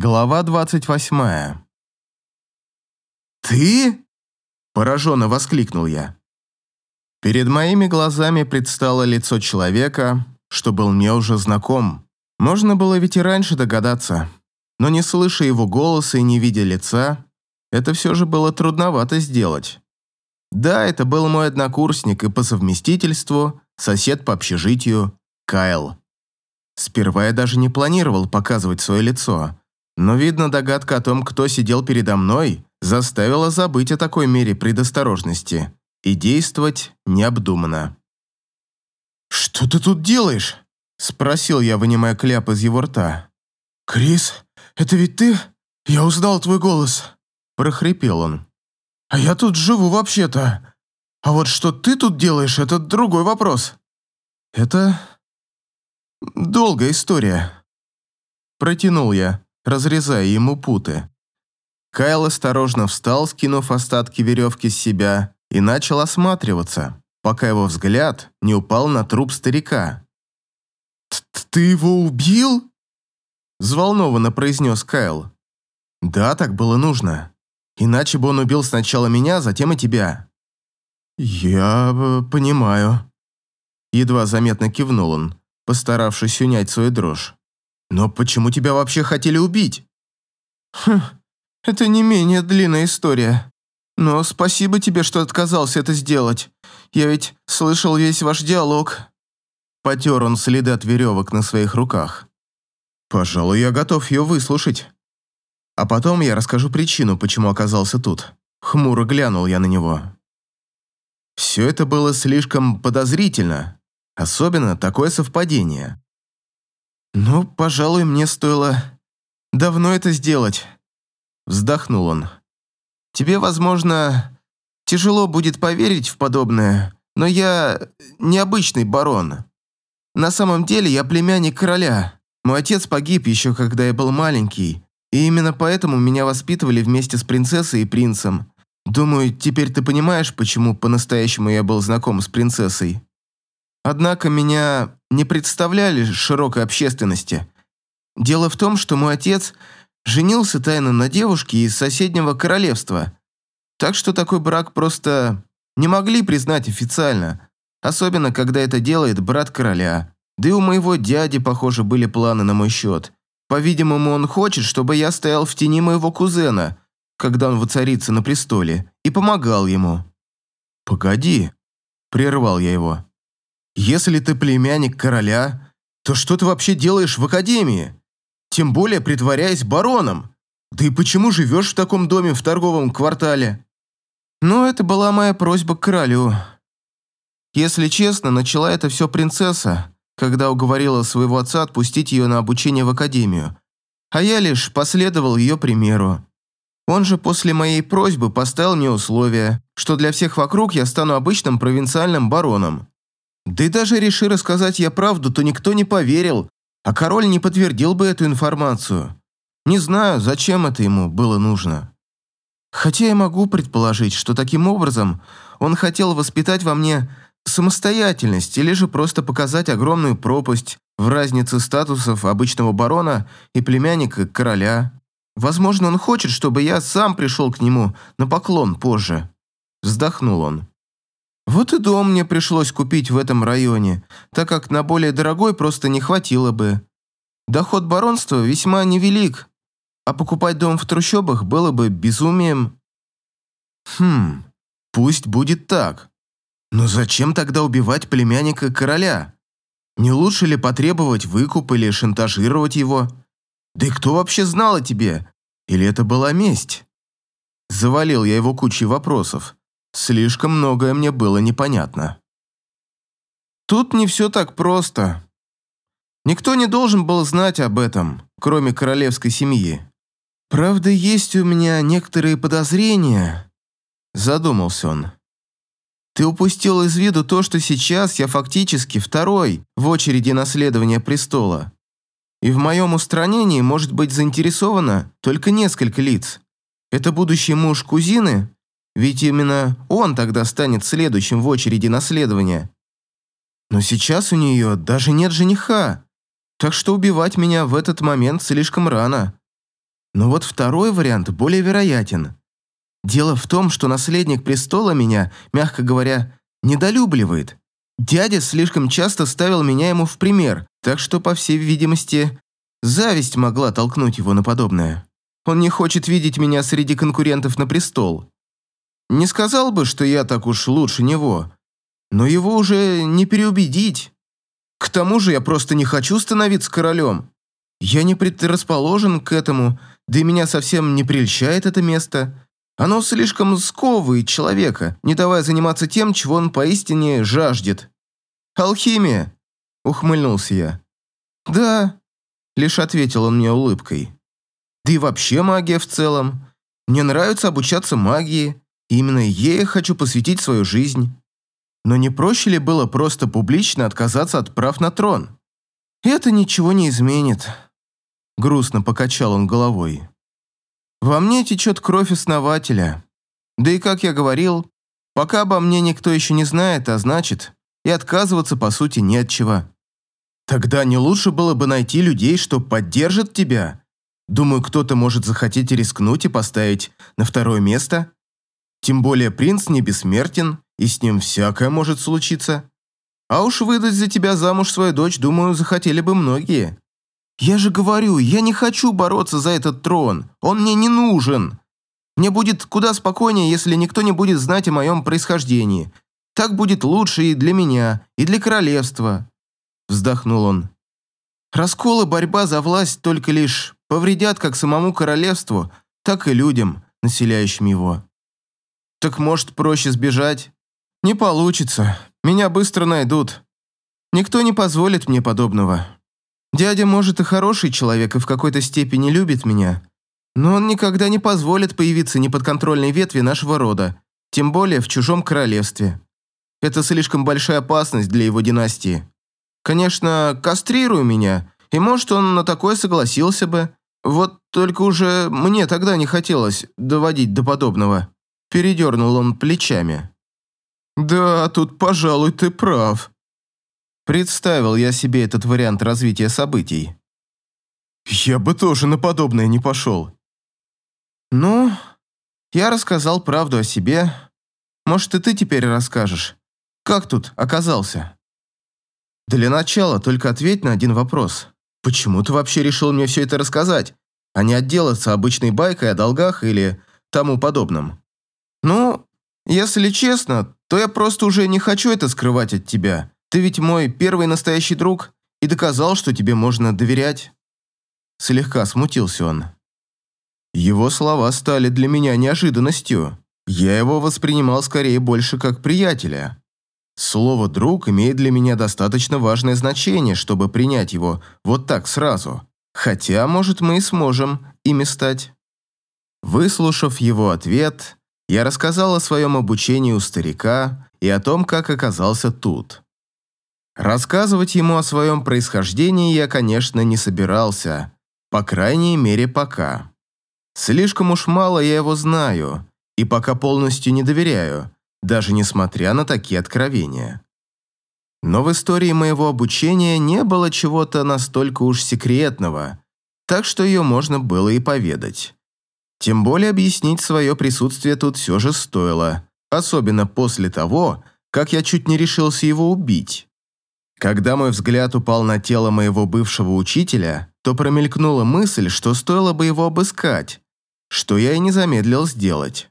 Глава двадцать восьмая. «Ты?» – пораженно воскликнул я. Перед моими глазами предстало лицо человека, что был мне уже знаком. Можно было ведь и раньше догадаться, но не слыша его голоса и не видя лица, это все же было трудновато сделать. Да, это был мой однокурсник и по совместительству сосед по общежитию Кайл. Сперва я даже не планировал показывать свое лицо, но, видно, догадка о том, кто сидел передо мной, заставила забыть о такой мере предосторожности и действовать необдуманно. «Что ты тут делаешь?» – спросил я, вынимая кляп из его рта. «Крис, это ведь ты? Я узнал твой голос», – прохрипел он. «А я тут живу вообще-то. А вот что ты тут делаешь, это другой вопрос». «Это долгая история», – протянул я разрезая ему путы. Кайл осторожно встал, скинув остатки веревки с себя, и начал осматриваться, пока его взгляд не упал на труп старика. «Ты его убил?» – взволнованно произнес Кайл. «Да, так было нужно. Иначе бы он убил сначала меня, затем и тебя». «Я э, понимаю», – едва заметно кивнул он, постаравшись унять свою дрожь. Но почему тебя вообще хотели убить? Хм, это не менее длинная история. Но спасибо тебе, что отказался это сделать. Я ведь слышал весь ваш диалог. Потер он следы от веревок на своих руках. Пожалуй, я готов ее выслушать. А потом я расскажу причину, почему оказался тут. Хмуро глянул я на него. Все это было слишком подозрительно. Особенно такое совпадение. «Ну, пожалуй, мне стоило давно это сделать», — вздохнул он. «Тебе, возможно, тяжело будет поверить в подобное, но я необычный барон. На самом деле я племянник короля. Мой отец погиб еще, когда я был маленький, и именно поэтому меня воспитывали вместе с принцессой и принцем. Думаю, теперь ты понимаешь, почему по-настоящему я был знаком с принцессой. Однако меня не представляли широкой общественности. Дело в том, что мой отец женился тайно на девушке из соседнего королевства, так что такой брак просто не могли признать официально, особенно когда это делает брат короля. Да и у моего дяди, похоже, были планы на мой счет. По-видимому, он хочет, чтобы я стоял в тени моего кузена, когда он воцарится на престоле, и помогал ему. «Погоди», – прервал я его. Если ты племянник короля, то что ты вообще делаешь в академии? Тем более притворяясь бароном. Да и почему живешь в таком доме в торговом квартале? Ну, это была моя просьба к королю. Если честно, начала это все принцесса, когда уговорила своего отца отпустить ее на обучение в академию. А я лишь последовал ее примеру. Он же после моей просьбы поставил мне условие, что для всех вокруг я стану обычным провинциальным бароном. Да и даже реши рассказать я правду, то никто не поверил, а король не подтвердил бы эту информацию. Не знаю, зачем это ему было нужно. Хотя я могу предположить, что таким образом он хотел воспитать во мне самостоятельность или же просто показать огромную пропасть в разнице статусов обычного барона и племянника короля. Возможно, он хочет, чтобы я сам пришел к нему на поклон позже. Вздохнул он. Вот и дом мне пришлось купить в этом районе, так как на более дорогой просто не хватило бы. Доход баронства весьма невелик, а покупать дом в трущобах было бы безумием. Хм, пусть будет так. Но зачем тогда убивать племянника короля? Не лучше ли потребовать выкуп или шантажировать его? Да и кто вообще знал о тебе? Или это была месть? Завалил я его кучей вопросов. Слишком многое мне было непонятно. Тут не все так просто. Никто не должен был знать об этом, кроме королевской семьи. Правда, есть у меня некоторые подозрения, задумался он. Ты упустил из виду то, что сейчас я фактически второй в очереди наследования престола. И в моем устранении может быть заинтересовано только несколько лиц. Это будущий муж кузины ведь именно он тогда станет следующим в очереди наследования. Но сейчас у нее даже нет жениха, так что убивать меня в этот момент слишком рано. Но вот второй вариант более вероятен. Дело в том, что наследник престола меня, мягко говоря, недолюбливает. Дядя слишком часто ставил меня ему в пример, так что, по всей видимости, зависть могла толкнуть его на подобное. Он не хочет видеть меня среди конкурентов на престол. Не сказал бы, что я так уж лучше него, но его уже не переубедить. К тому же я просто не хочу становиться королем. Я не предрасположен к этому, да и меня совсем не прельщает это место. Оно слишком сковывает человека, не давая заниматься тем, чего он поистине жаждет. «Алхимия!» – ухмыльнулся я. «Да», – лишь ответил он мне улыбкой. «Да и вообще магия в целом. Мне нравится обучаться магии, именно ей я хочу посвятить свою жизнь. Но не проще ли было просто публично отказаться от прав на трон? Это ничего не изменит». Грустно покачал он головой. Во мне течет кровь основателя. Да и, как я говорил, пока обо мне никто еще не знает, а значит, и отказываться, по сути, не от чего. Тогда не лучше было бы найти людей, что поддержат тебя? Думаю, кто-то может захотеть рискнуть и поставить на второе место. Тем более принц не бессмертен, и с ним всякое может случиться. А уж выдать за тебя замуж свою дочь, думаю, захотели бы многие. «Я же говорю, я не хочу бороться за этот трон. Он мне не нужен. Мне будет куда спокойнее, если никто не будет знать о моем происхождении. Так будет лучше и для меня, и для королевства», – вздохнул он. «Раскол и борьба за власть только лишь повредят как самому королевству, так и людям, населяющим его. Так может проще сбежать? Не получится. Меня быстро найдут. Никто не позволит мне подобного». Дядя, может, и хороший человек и в какой-то степени любит меня, но он никогда не позволит появиться неподконтрольной ветви нашего рода, тем более в чужом королевстве. Это слишком большая опасность для его династии. Конечно, кастрирую меня, и может, он на такое согласился бы. Вот только уже мне тогда не хотелось доводить до подобного. Передернул он плечами. «Да, тут, пожалуй, ты прав», Представил я себе этот вариант развития событий. Я бы тоже на подобное не пошел. Ну, я рассказал правду о себе. Может, и ты теперь расскажешь. Как тут оказался? Для начала только ответь на один вопрос. Почему ты вообще решил мне все это рассказать, а не отделаться обычной байкой о долгах или тому подобном? Ну, если честно, то я просто уже не хочу это скрывать от тебя. Ты ведь мой первый настоящий друг и доказал, что тебе можно доверять». Слегка смутился он. Его слова стали для меня неожиданностью. Я его воспринимал скорее больше как приятеля. Слово «друг» имеет для меня достаточно важное значение, чтобы принять его вот так сразу. Хотя, может, мы и сможем ими стать. Выслушав его ответ, я рассказал о своем обучении у старика и о том, как оказался тут. Рассказывать ему о своем происхождении я, конечно, не собирался, по крайней мере, пока. Слишком уж мало я его знаю, и пока полностью не доверяю, даже несмотря на такие откровения. Но в истории моего обучения не было чего-то настолько уж секретного, так что ее можно было и поведать. Тем более объяснить свое присутствие тут все же стоило, особенно после того, как я чуть не решился его убить. Когда мой взгляд упал на тело моего бывшего учителя, то промелькнула мысль, что стоило бы его обыскать, что я и не замедлил сделать.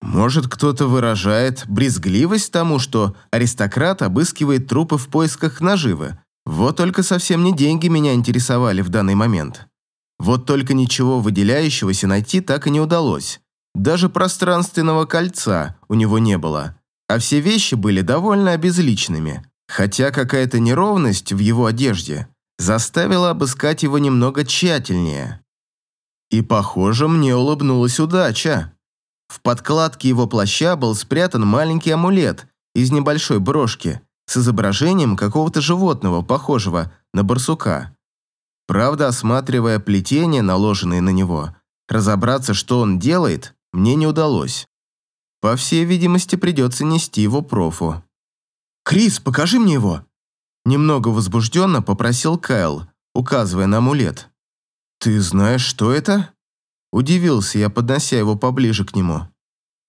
Может, кто-то выражает брезгливость тому, что аристократ обыскивает трупы в поисках наживы. Вот только совсем не деньги меня интересовали в данный момент. Вот только ничего выделяющегося найти так и не удалось. Даже пространственного кольца у него не было, а все вещи были довольно обезличенными хотя какая-то неровность в его одежде заставила обыскать его немного тщательнее. И, похоже, мне улыбнулась удача. В подкладке его плаща был спрятан маленький амулет из небольшой брошки с изображением какого-то животного, похожего на барсука. Правда, осматривая плетения, наложенные на него, разобраться, что он делает, мне не удалось. По всей видимости, придется нести его профу. «Крис, покажи мне его!» Немного возбужденно попросил Кайл, указывая на амулет. «Ты знаешь, что это?» Удивился я, поднося его поближе к нему.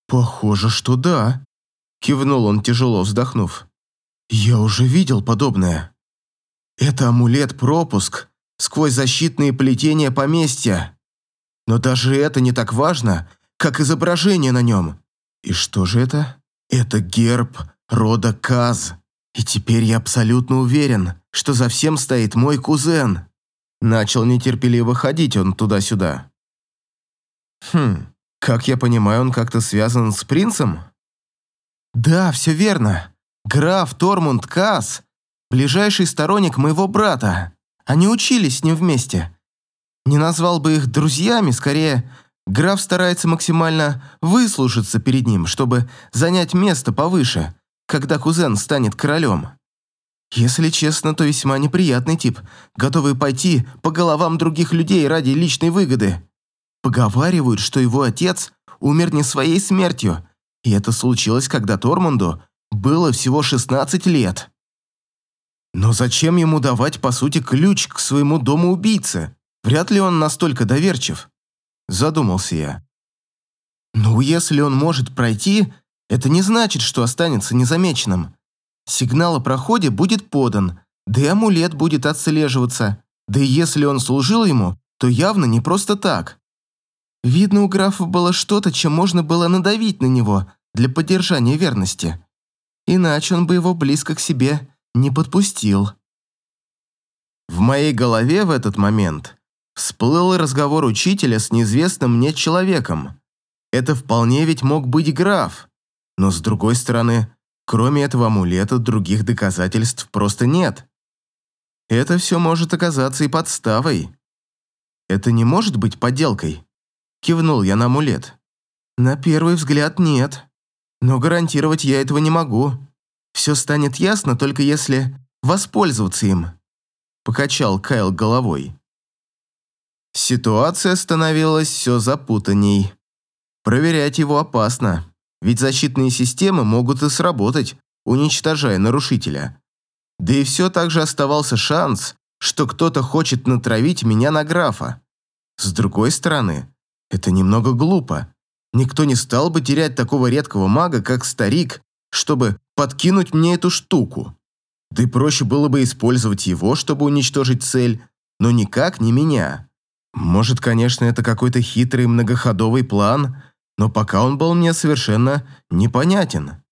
«Похоже, что да», — кивнул он, тяжело вздохнув. «Я уже видел подобное. Это амулет-пропуск сквозь защитные плетения поместья. Но даже это не так важно, как изображение на нем. И что же это? Это герб рода Каз. И теперь я абсолютно уверен, что за всем стоит мой кузен. Начал нетерпеливо ходить он туда-сюда. Хм, как я понимаю, он как-то связан с принцем? Да, все верно. Граф Тормунд Каз, ближайший сторонник моего брата. Они учились с ним вместе. Не назвал бы их друзьями, скорее, граф старается максимально выслушаться перед ним, чтобы занять место повыше, когда кузен станет королем. Если честно, то весьма неприятный тип, готовый пойти по головам других людей ради личной выгоды. Поговаривают, что его отец умер не своей смертью, и это случилось, когда Тормунду было всего 16 лет. Но зачем ему давать, по сути, ключ к своему дому убийцы? Вряд ли он настолько доверчив. Задумался я. Ну, если он может пройти, это не значит, что останется незамеченным. Сигнал о проходе будет подан, да и амулет будет отслеживаться. Да и если он служил ему, то явно не просто так. Видно, у графа было что-то, чем можно было надавить на него для поддержания верности. Иначе он бы его близко к себе не подпустил. В моей голове в этот момент всплыл разговор учителя с неизвестным мне человеком. Это вполне ведь мог быть граф. Но с другой стороны, кроме этого амулета, других доказательств просто нет. Это все может оказаться и подставой. Это не может быть подделкой. Кивнул я на амулет. На первый взгляд нет. Но гарантировать я этого не могу. Все станет ясно, только если воспользоваться им. Покачал Кайл головой. Ситуация становилась все запутанней. Проверять его опасно, ведь защитные системы могут и сработать, уничтожая нарушителя. Да и все так же оставался шанс, что кто-то хочет натравить меня на графа. С другой стороны, это немного глупо. Никто не стал бы терять такого редкого мага, как старик, чтобы подкинуть мне эту штуку. Да и проще было бы использовать его, чтобы уничтожить цель, но никак не меня. Может, конечно, это какой-то хитрый многоходовый план, но пока он был мне совершенно непонятен.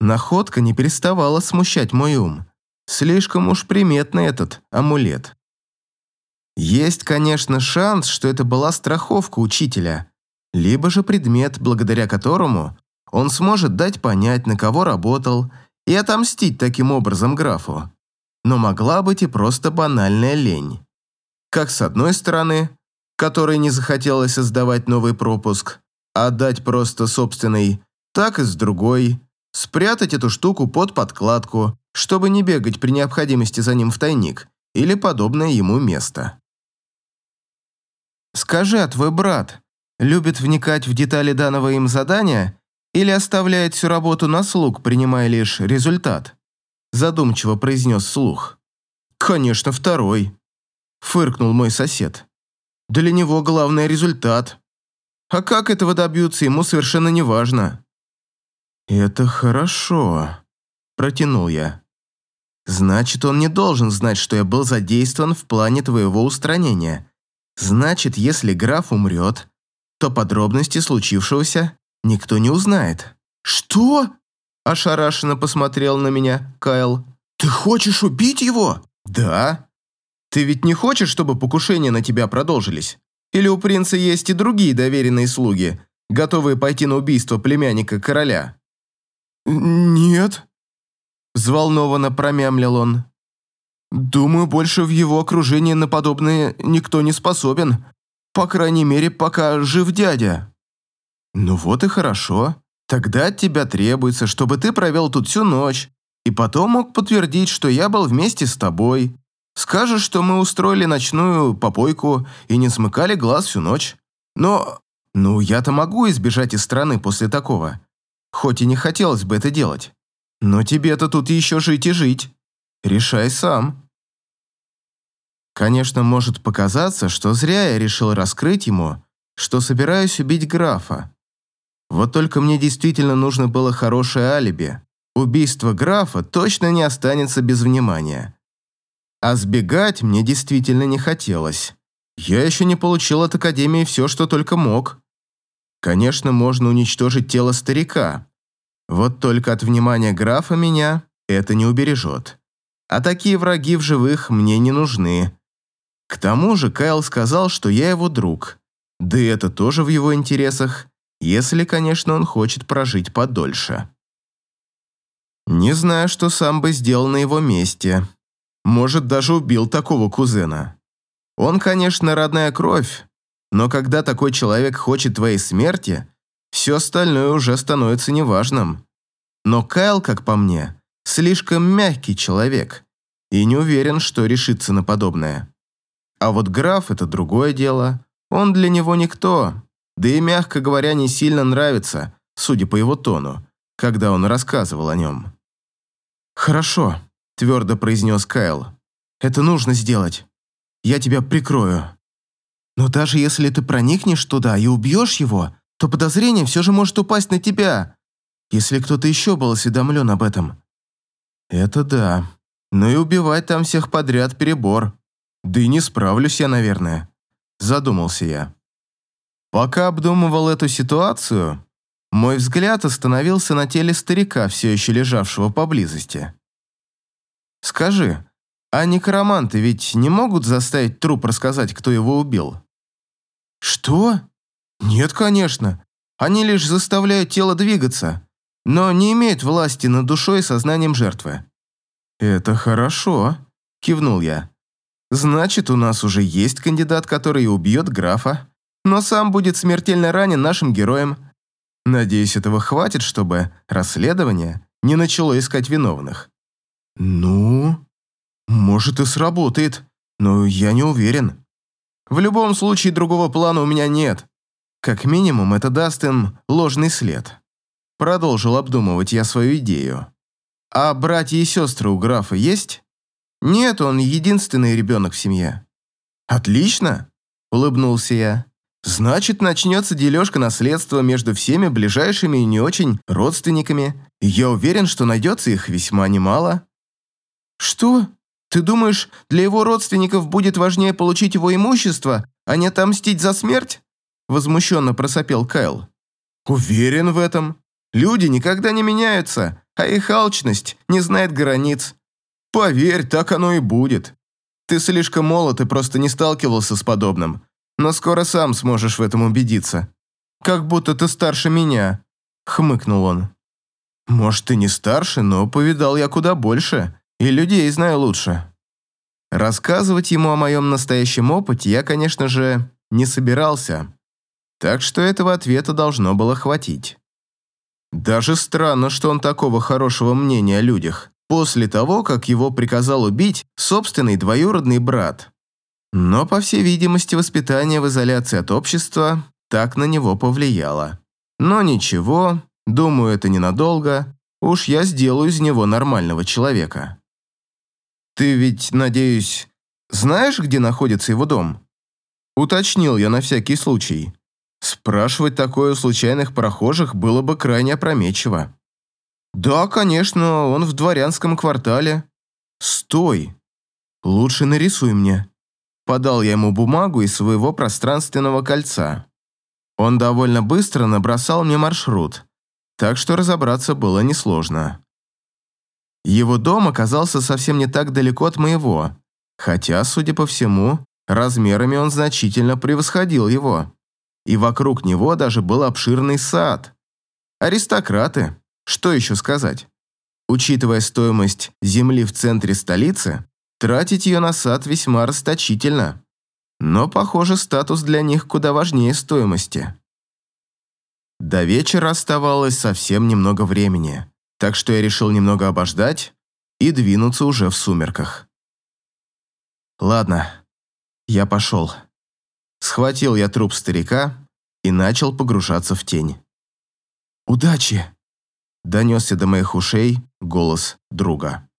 Находка не переставала смущать мой ум. Слишком уж приметный этот амулет. Есть, конечно, шанс, что это была страховка учителя, либо же предмет, благодаря которому он сможет дать понять, на кого работал, и отомстить таким образом графу. Но могла быть и просто банальная лень. Как с одной стороны, которой не захотелось создавать новый пропуск, а отдать просто собственный, так и с другой, спрятать эту штуку под подкладку, чтобы не бегать при необходимости за ним в тайник или подобное ему место. «Скажи, а твой брат любит вникать в детали данного им задания или оставляет всю работу на слуг, принимая лишь результат?» Задумчиво произнес слух. «Конечно, второй», — фыркнул мой сосед. «Для него главный результат. А как этого добьются, ему совершенно не важно». «Это хорошо», — протянул я. «Значит, он не должен знать, что я был задействован в плане твоего устранения. Значит, если граф умрет, то подробности случившегося никто не узнает. «Что?» – ошарашенно посмотрел на меня Кайл. «Ты хочешь убить его?» «Да». «Ты ведь не хочешь, чтобы покушения на тебя продолжились? Или у принца есть и другие доверенные слуги, готовые пойти на убийство племянника короля?» «Нет», – взволнованно промямлил он. «Думаю, больше в его окружении на подобное никто не способен. По крайней мере, пока жив дядя». «Ну вот и хорошо. Тогда от тебя требуется, чтобы ты провел тут всю ночь, и потом мог подтвердить, что я был вместе с тобой. Скажешь, что мы устроили ночную попойку и не смыкали глаз всю ночь. Но... Ну, я-то могу избежать из страны после такого. Хоть и не хотелось бы это делать. Но тебе-то тут еще жить и жить. Решай сам». Конечно, может показаться, что зря я решил раскрыть ему, что собираюсь убить графа. Вот только мне действительно нужно было хорошее алиби. Убийство графа точно не останется без внимания. А сбегать мне действительно не хотелось. Я еще не получил от Академии все, что только мог. Конечно, можно уничтожить тело старика. Вот только от внимания графа меня это не убережет. А такие враги в живых мне не нужны. К тому же Кайл сказал, что я его друг. Да и это тоже в его интересах, если, конечно, он хочет прожить подольше. Не знаю, что сам бы сделал на его месте. Может, даже убил такого кузена. Он, конечно, родная кровь, но когда такой человек хочет твоей смерти, все остальное уже становится неважным. Но Кайл, как по мне, слишком мягкий человек и не уверен, что решится на подобное. А вот граф – это другое дело. Он для него никто, да и, мягко говоря, не сильно нравится, судя по его тону, когда он рассказывал о нем. «Хорошо», – твердо произнес Кайл. «Это нужно сделать. Я тебя прикрою. Но даже если ты проникнешь туда и убьешь его, то подозрение все же может упасть на тебя, если кто-то еще был осведомлен об этом». «Это да. Но и убивать там всех подряд перебор. Да и не справлюсь я, наверное», – задумался я. Пока обдумывал эту ситуацию, мой взгляд остановился на теле старика, все еще лежавшего поблизости. «Скажи, а некроманты ведь не могут заставить труп рассказать, кто его убил?» «Что? Нет, конечно. Они лишь заставляют тело двигаться, но не имеют власти над душой и сознанием жертвы». «Это хорошо», – кивнул я. «Значит, у нас уже есть кандидат, который убьет графа, но сам будет смертельно ранен нашим героем. Надеюсь, этого хватит, чтобы расследование не начало искать виновных». «Ну, может и сработает, но я не уверен. В любом случае, другого плана у меня нет. Как минимум, это даст им ложный след». Продолжил обдумывать я свою идею. «А братья и сестры у графа есть?» «Нет, он единственный ребенок в семье». «Отлично!» – улыбнулся я. Значит, начнется дележка наследства между всеми ближайшими и не очень родственниками. Я уверен, что найдется их весьма немало. Что? Ты думаешь, для его родственников будет важнее получить его имущество, а не отомстить за смерть? Возмущенно просопел Кайл. Уверен в этом. Люди никогда не меняются, а их алчность не знает границ. Поверь, так оно и будет. Ты слишком молод и просто не сталкивался с подобным но скоро сам сможешь в этом убедиться. Как будто ты старше меня», — хмыкнул он. «Может, ты не старше, но повидал я куда больше, и людей знаю лучше». Рассказывать ему о моем настоящем опыте я, конечно же, не собирался, так что этого ответа должно было хватить. Даже странно, что он такого хорошего мнения о людях, после того, как его приказал убить собственный двоюродный брат. Но, по всей видимости, воспитание в изоляции от общества так на него повлияло. Но ничего, думаю, это ненадолго, уж я сделаю из него нормального человека. Ты ведь, надеюсь, знаешь, где находится его дом? Уточнил я на всякий случай. Спрашивать такое у случайных прохожих было бы крайне опрометчиво. Да, конечно, он в дворянском квартале. Стой. Лучше нарисуй мне. Подал я ему бумагу из своего пространственного кольца. Он довольно быстро набросал мне маршрут, так что разобраться было несложно. Его дом оказался совсем не так далеко от моего, хотя, судя по всему, размерами он значительно превосходил его. И вокруг него даже был обширный сад. Аристократы, что еще сказать? Учитывая стоимость земли в центре столицы, Тратить ее на сад весьма расточительно. Но, похоже, статус для них куда важнее стоимости. До вечера оставалось совсем немного времени, так что я решил немного обождать и двинуться уже в сумерках. Ладно, я пошел. Схватил я труп старика и начал погружаться в тень. «Удачи!» – донесся до моих ушей голос друга.